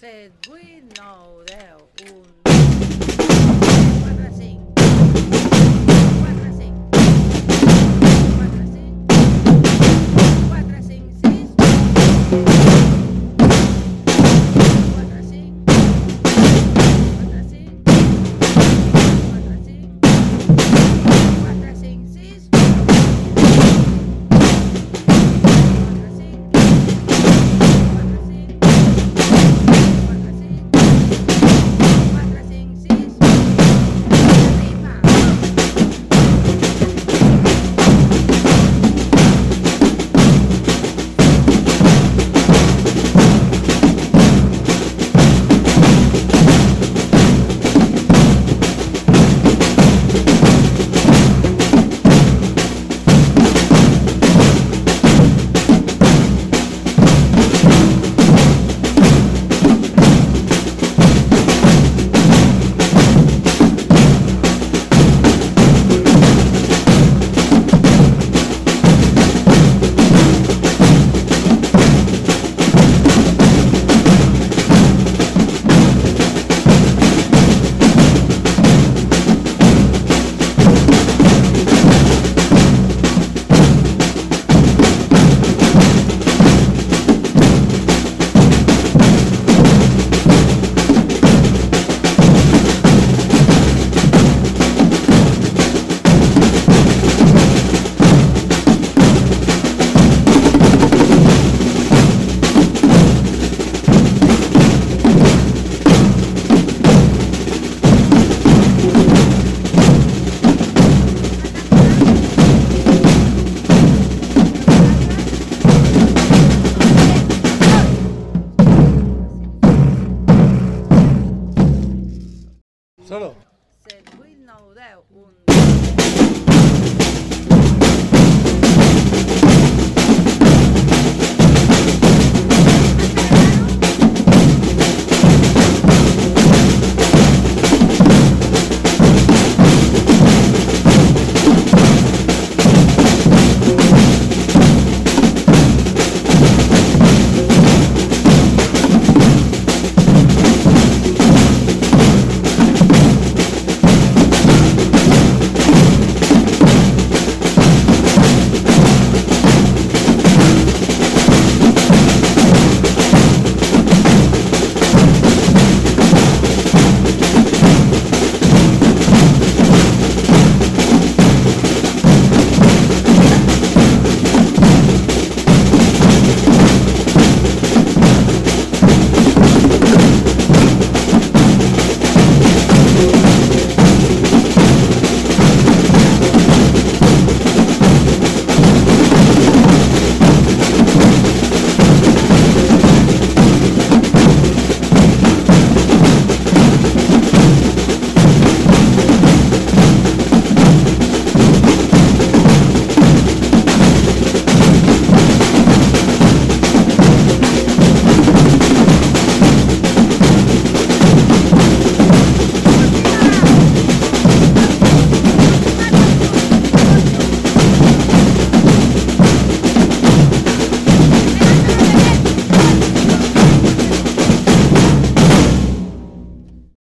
7, 8, 9, 10, 1, 2, 4, 5, Solo.